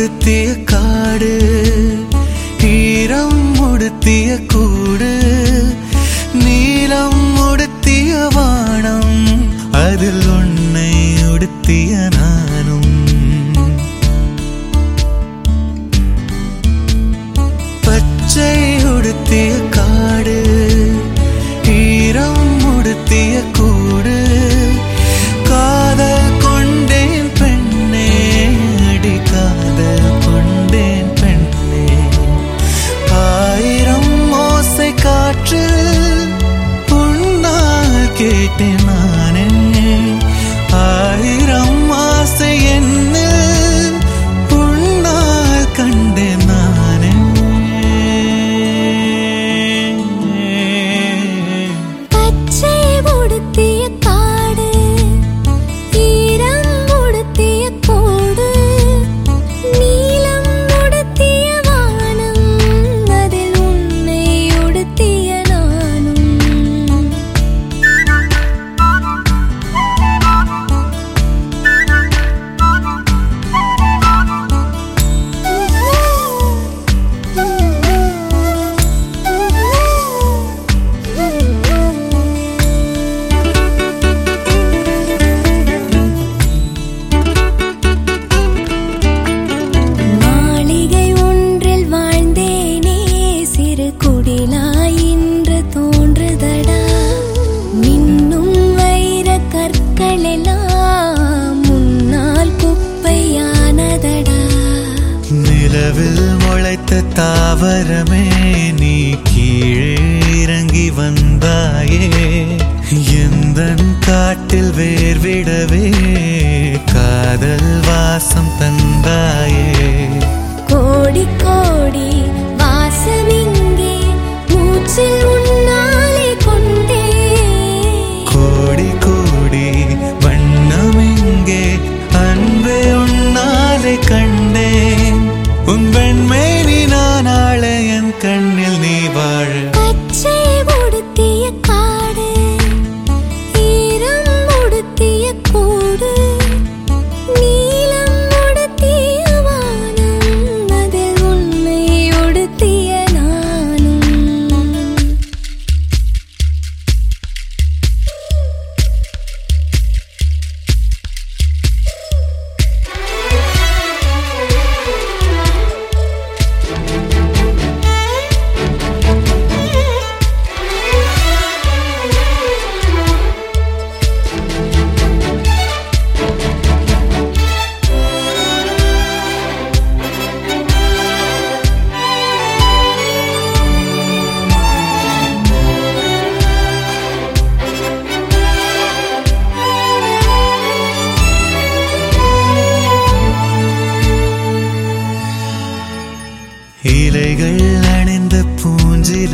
உடுத்திய காடு ஈரம் உடுத்திய கூடு. വരമേ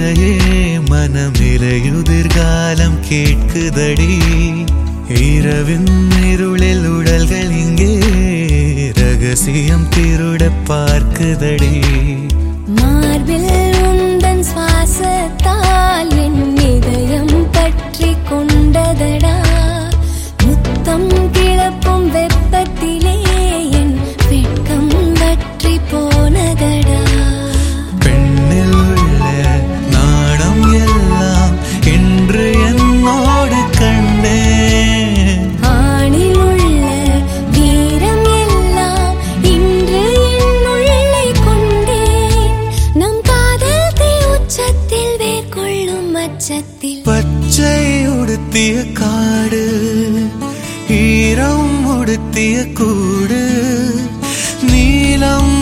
மதுரையே மனமிரையுதிர்காலம் கேட்குதடி. இரவின் இருளில் உடல்கள் இங்கே ரகசியம் திருட பார்க்குதடி. மார்பில் பட்சத்தில் பச்சை உடுத்திய காடு ஈரம் உடுத்திய கூடு நீலம்